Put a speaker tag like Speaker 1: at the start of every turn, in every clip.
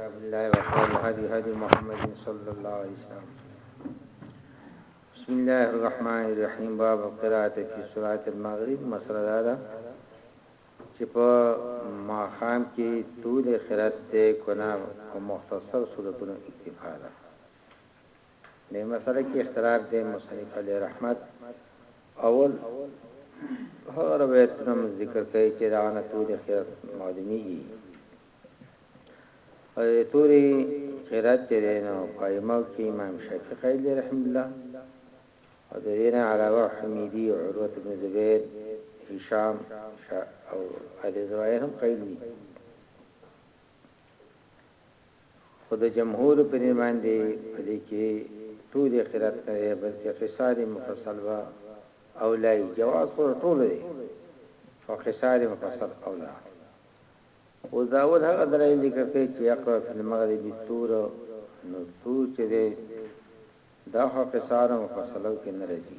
Speaker 1: كتاب الله وخير الهدي هدي محمد صلى الله عليه وسلم بسم الله الرحمن الرحيم باب قراءة في صلاة المغرب مسره دادا چې په ماخام کې طول خرات ته کنا په مختصر صورتونو اکتفا ده دې مسله کې اختلاف دی مصنف علی رحمت اول هر روایت نم ذکر کوي چې دا نه ټول خیر معلومیږي او توري خیرات چې نو قائمه کې امام شافعي قائل رحم الله او د دې نه علاوه حمیدی او عروه بن زبیر هشام او ابي زوائر هم قائل دي خو د جمهورو په دې باندې په دې کې ټول قرات نه دی بلکې قصار مفصل و اولای جواز خو د ټولو دی خو قصار مفصل اولا اوس دا اول هغه دلایل ذکر کوي چې اقرا فی المغرب بالطور نو طور چې دی دا خو قصار مفصلو کې نه راځي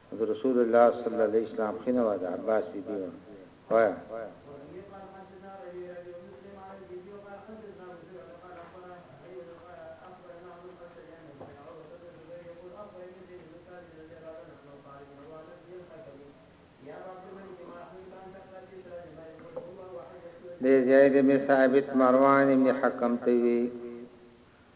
Speaker 1: د رسول الله صلی الله علیه وسلم خینه وه د عباس بی بی وه وایه. د زید بن ثابت مروان بن حکم ته وی.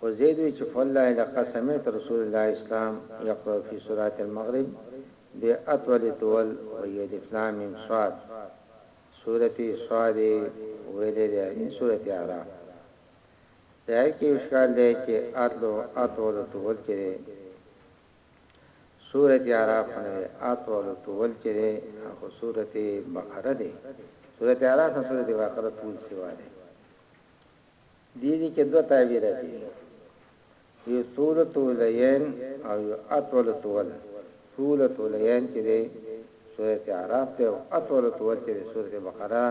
Speaker 1: خو زيد وي چې فوالله لقد سمعت رسول الله اسلام يقرأ في سورة المغرب بأطول طول وهي الف لام ميم صاد سورة صاد يې ويلې ده نه سورة اعراف په هغې کې اشکال دی چې اطلو اطول طول چې دی سورة اعراف خو نه دی اطول طول چې دی خو سورة بقره دی سورة اعراف نه سورة بقره طول سوا دی دې دې کې دوه تعبیره دي یو طول طولین او یو اطول طول طول طولین چې دی سورت عراف ته او اطول طول چې دی سورت بقره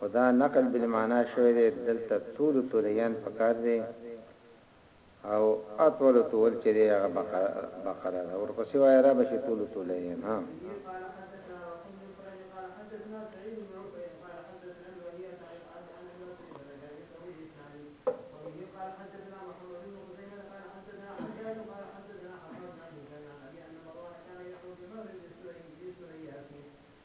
Speaker 1: خدا نقل بالمعنا شوی دی دلته طول طولین پکار دی او اطول طول چې دی هغه بقره ده ورپسې وایه رب چې طول طول یې ها.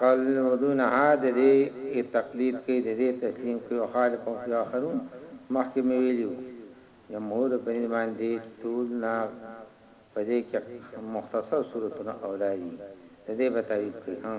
Speaker 1: قلدون عاد دې یې تقلید کوي د دې تسلیم کوي او خالقهم فی آخرون مخکې مې ویلي وو جمهور بنید باندې طول نه په دې کې مختصر صورتونه اولا دي د دې به تایید کوي هم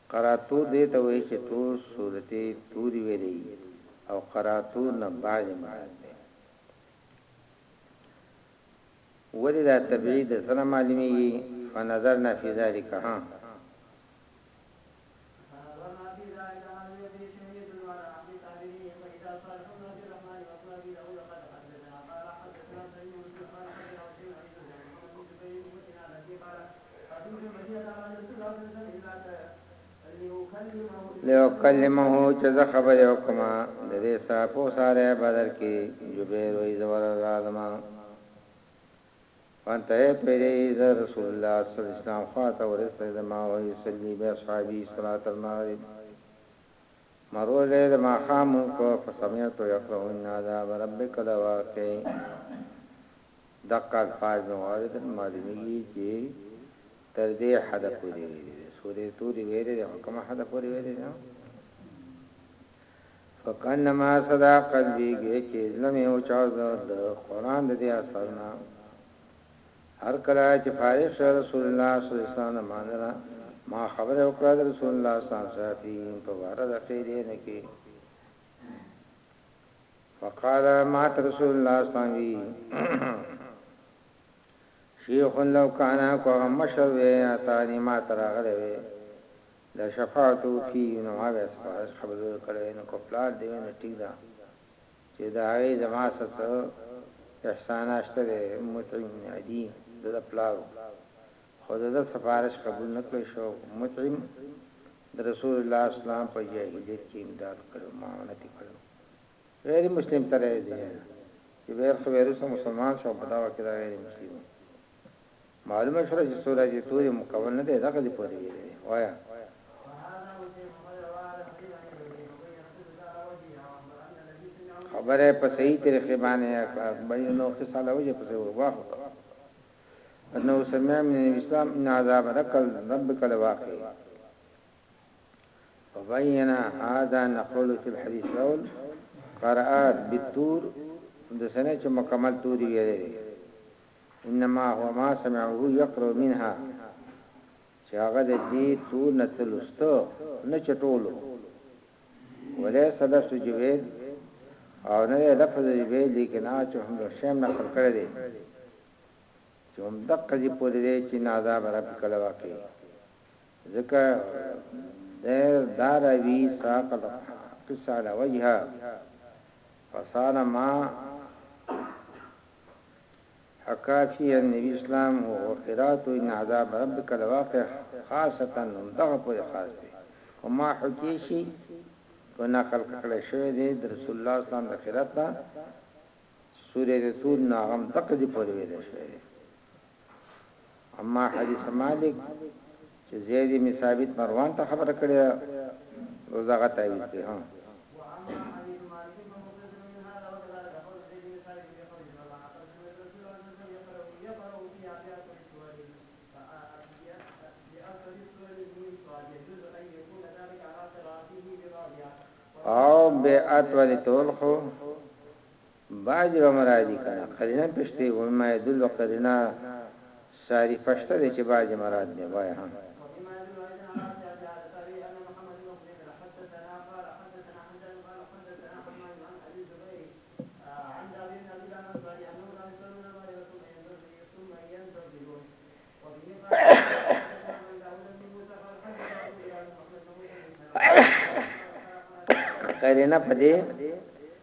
Speaker 1: قرات طور دې ته وایي چې طور سورتې توري ویلې یي او قرات طور نه بعضې مراد دی ولې دا تبعید د څه نه معلومیږي فنظرنا فی ذلک ها لیوکلمه چې زه خبرې وکم د دې سره په ساره بدر کې جبیر وې زور راځم فانتهه پیری ز رسول الله صلی الله علیه وسلم خواته ورسره د ما وې صلی به صحابي صلوات المغرب مروزه د ما خامو کو فسمیت یقرؤن عذاب ربک دا واقع دقه الفاظ مې واورېدل، معلومېږي چې تر دې حده پورې ویلي دي، سورې طور ویلي دي، خو کومه حده پورې ویلي دي؟ فکأنما صدا قلبي ګویا چې زړه مې وچاوده د قرآن د دې اثر نه هر کله چې فارغ شو رسول الله صلی الله علیه وسلم نه مانره ما خبره وکړه د رسول الله صلی الله علیه وسلم په باره د عقیدې نه کې فقال مات رسول الله صلی الله علیه وسلم شیخ لو کان کو هم مشر وی اتانی ما تراغله وی د شفاعت کی نو ما به سفارش قبول کړی نو کو پلار دی نه ټیک ده چې دا غي زما سره احساناشته ده متعم بن عدي د پلاو خو د سفارش قبول نکړي شو متعم د رسول الله اسلام په جاهلیت کې امداد کړو معاونت کړو غیر مسلم ته راځي چې بیر خو ویروسه مسلمان شو په دا وخت کې دا غیر مسلم معلومه شوه چې سورہ دې تورې مکمل نه دی دغه دې پوری ویلې وایا خبره په صحیح طریقې باندې بلې نو څه ساله وجه په واخ انه سمع من الاسلام ان عذاب رکل ربک الواقع فبين هذا نقول چې الحديث الاول قرات بالتور د سنه چې مکمل توري ویلې انما هو ما سمعه يقرأ منها چې هغه د دې تور نه تلستو نه چټولو ولې صدف جوید او نه لفظ جوید لیکن چې هم د شیم نه خلق کړی دی چې هم دقه دې پوه دی چې نازا برابر کله واقع ځکه ده دا راوي ساق القصه علي وجهه فصار ما حکا فيه النبي اسلام هو قرات ان عذاب ربك لواقع خاصه هم دغه پورې خاص دی وما حکي شي په نقل کړه شوی دی د رسول الله اسلام د قرات سوره تور ناغم تقدی پورې ویل شوی اما حدیث مالک چې زید بن ثابت مروان ته خبره کړې ده نو زغه تعویذ دی ها او بیعت ولی تول خو بعضی به مرادی کنه قرینه پیش کړی ومی ما یدل قرینه صارفه شته دی چه بعضی مراد دی وای هم. قرینه پدی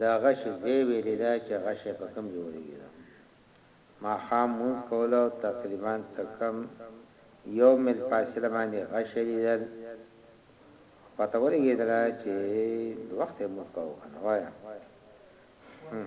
Speaker 1: ده غش ځای ویلی ده چه غش په کم جوړیږی ده ماښام مونځ کولو او تقریبا څه کم یو میل فاصله باندی غش لیدل خو پته ولګیدله چه د وخت یی مونځ کاوه کنه وایه هم.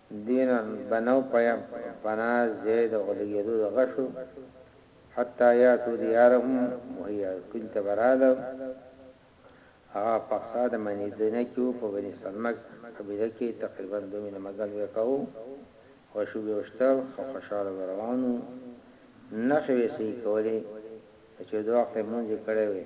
Speaker 1: دینه به نو په پنا ځای د غولګېدو د غشو حتی یاتو دیارهم وهی کلی ته به راله هغه په اقصی د منیدنه کې و په بنی سلمه قبیله کې تقریبا دوه مینه مزل به کاوه غشو به وشتل خو خوشحاله به روان و نښې به یې صحیح کولې که چېرې د وخت لمونځ یې کړی وای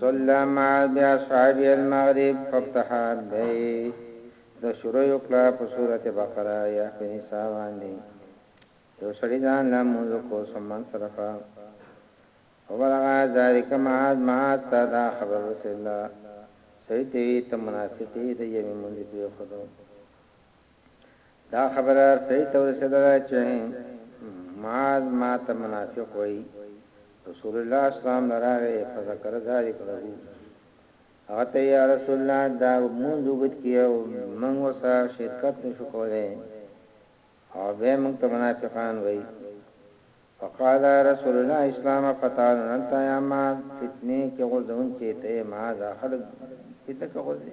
Speaker 1: سلم باصحابه المغرب فافتحا دی د شروع وکړه په سورت بقره یا په نساء باندې یو سړی ځان لا مونږ کو سمن صرفا وبلغا ذالک معاد معاد تا دا خبر رسول الله سړی ته وی ته منافقی د یمه مونږ په خدو دا خبره سړي ته ورسېدله چې معاذ ما ته منافق وایي رسول الله اسلام لراغه فذكر ذلك له هغه ته یا رسول الله دا مونږ وګت کیو مونږ وسه شرکت نشو کولای او به مونږ ته منافقان وایي فقال رسول الله اسلام فتان انت یا ما فتنه کې غوځون کې ته ما ځا خلک فتنه کې غوځي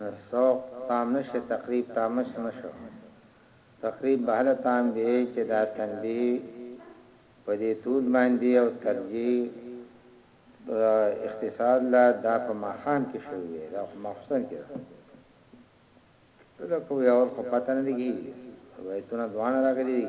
Speaker 1: نو سوق تام نه شو تخریب تامس نه شو تخریب به هله تام وي چې دا تنبیه په دې طول باندې او ترجیح د اختصار له دا په ماښام کې شوې وي دا خو ماخوستن کې
Speaker 2: ده
Speaker 1: ته دا کوی اول خو پته نه لګېږي روایتونه دواړه راغلي دي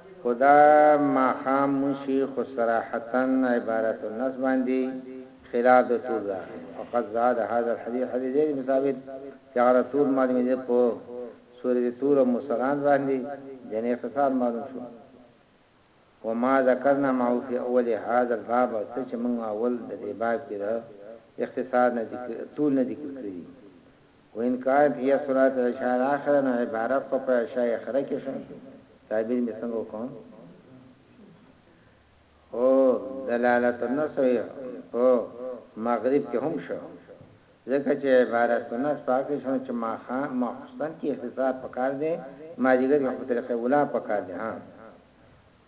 Speaker 1: خو دا ماښام موشي خو صراحتاً عبارت النص باندي خلاف د طول راغلي وقد زاد هذا الحديث حديث دي مثابت چي هغه د طول معلومي دي په سورة طور او مرسلان باندي جني اختصار معلوم شو وما ذکرنا معه في اول هذا الباب او څه چي موږ اول د دي باب کي د اختصار نه ذکر طول نه ذکر کړي دي وان کان فی صلات العشاء الاخره نو عبارت خو په عشاء اخره کې شو تعبیر می څنګه وکم او دلالت النص او مغرب کې هم شو ځکه چې عبارت النص پاکه شو چې ما خان ما حسن کې اختصار پکار دی ما دیګر په طریقې ولا پکار دی ها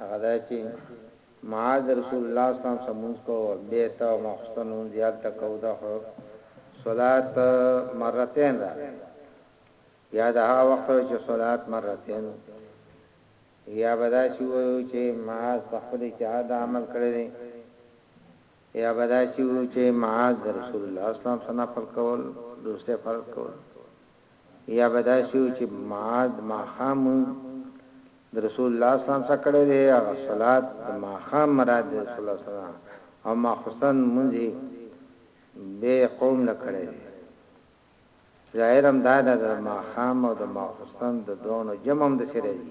Speaker 1: هغه دا چي معاذ د رسول الله صلی الله علیه وسلم سره مونځ کوو بیرته او ماخوستن لمونځ یې هلته کوو دا خو صلات مرتين راغلي یا د هغه وخت چې صلات مرتين وو یا بدا شي وو چې معاذ په خپل اجتهاد عمل کړی دی یا بدا شي وو چې معاذ رسول الله صلی الله علیه وسلم نفل کول دوسه فرض کول یا به داسې وو چې معاذ ماښام مونځ د رسول الله صلی الله علیه وسلم څخه کړی دی، هغه صلات د ماښام مراد دی، رسول الله صلی الله علیه وسلم او ماخستن مونځ یې بې قوم له کړی دی، ظاهر هم دا ده د ماښام او د ماخستن د دواړو جمع هم داسې راځي.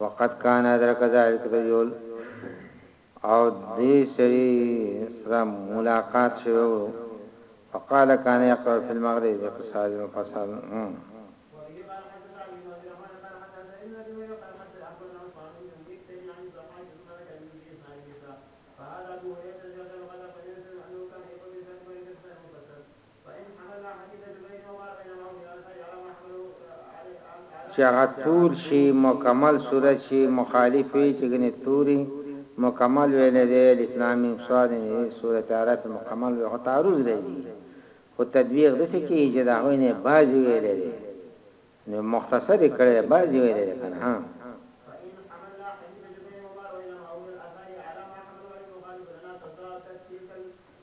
Speaker 1: وقد كان ذلك ذلك الرجل او دې سری سره ملاقات شو فقال كان يقرأ في المغرب اقتصاد وفصل چې هغه تور شي مکمل صورت شي مخالف وي چې ګنې توري مکمل ویل دی الف لام میم صاد نه صورت عرف مکمل وي خو تعرض راځي خو تطبیق د څه کې چې دا هوینه بازي ویل دی نو مختصر کړي بازي ویل دی کنه ها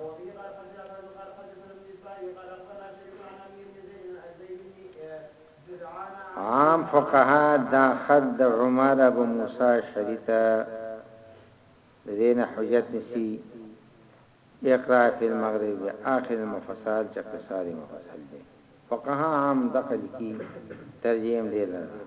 Speaker 1: وبه قال حدثنا سعد
Speaker 3: قال حدثنا ابن اسماعيل قال اخبرنا شريك عن عمي بن زيد عن زيد بن جدعان
Speaker 1: عام فقها دا خط د عمر ابو موسی شریته دین حجت نسی اقرا فی المغرب اخر المفصل چې قصاری مفصل دی فقها عام دقل کی ترجیم دی لرا